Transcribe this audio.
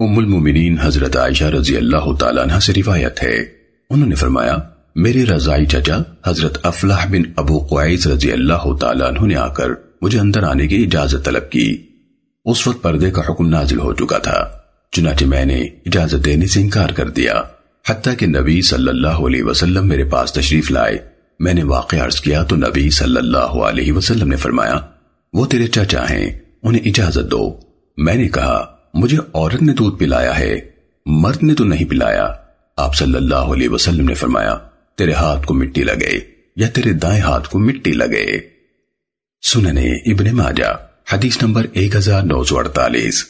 ام المومنین حضرت عائشہ رضی اللہ تعالیٰ عنہ سے روایت ہے۔ انہوں نے فرمایا، میرے رضائی چچا حضرت افلاح بن ابو قوائز رضی اللہ تعالیٰ عنہ نے آ کر مجھے اندر آنے کی اجازت طلب کی۔ اس وقت پردے کا حکم نازل ہو چکا تھا، چنانچہ میں نے اجازت دینے سے انکار کر دیا۔ حتیٰ کہ نبی صلی اللہ علیہ وسلم میرے پاس تشریف لائے۔ میں نے واقع عرض کیا تو نبی صلی اللہ علیہ وسلم نے فرمایا، وہ تیرے چچا ہیں، انہیں اجازت دو۔ میں نے کہا مجھے عورت نے دودھ پلایا ہے، مرد نے تو نہیں پلایا۔ آپ صلی اللہ علیہ وسلم نے فرمایا، تیرے ہاتھ کو مٹی لگے یا تیرے دائیں ہاتھ کو مٹی لگے۔ سننے ابن ماجہ، حدیث نمبر 1948